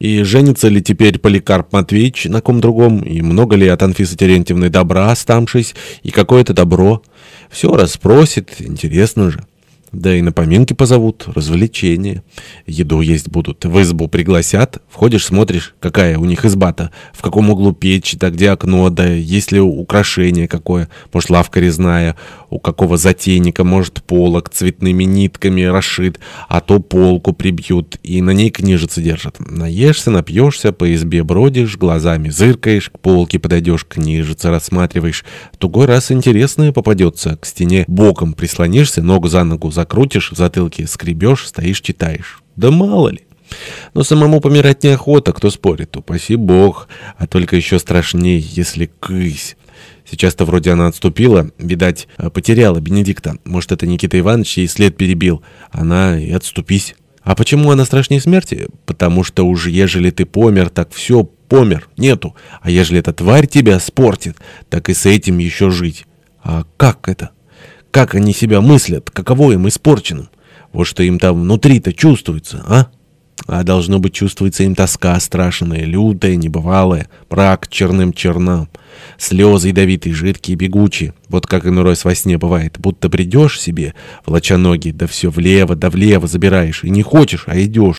И женится ли теперь Поликарп Матвеевич на ком другом, и много ли от Анфисы Терентьевны добра оставшись, и какое это добро? Все расспросит, интересно же. Да и на поминки позовут, развлечения. Еду есть будут, в избу пригласят. Входишь, смотришь, какая у них изба-то, в каком углу печь, да где окно, да есть ли украшение какое, может, лавка резная, у какого затейника, может, полок цветными нитками расшит, а то полку прибьют и на ней книжицы держат. Наешься, напьешься, по избе бродишь, глазами зыркаешь, к полке подойдешь, книжицы рассматриваешь. В тугой раз интересное попадется, к стене боком прислонишься, ногу за ногу закрутишь, в затылке скребешь, стоишь, читаешь. Да мало ли. Но самому помирать неохота, кто спорит, упаси бог, а только еще страшней, если кысь. Сейчас-то вроде она отступила, видать, потеряла Бенедикта. Может, это Никита Иванович ей след перебил. Она и отступись. А почему она страшнее смерти? Потому что уж ежели ты помер, так все, помер, нету. А ежели эта тварь тебя спортит, так и с этим еще жить. А как это? Как они себя мыслят? Каково им испорченным? Вот что им там внутри-то чувствуется, а? А должно быть чувствуется им тоска страшная, лютая, небывалая, брак черным чернам. Слезы ядовитые, жидкие, бегучие. Вот как иной раз во сне бывает. Будто придешь себе, волоча ноги, да все влево, да влево забираешь. И не хочешь, а идешь.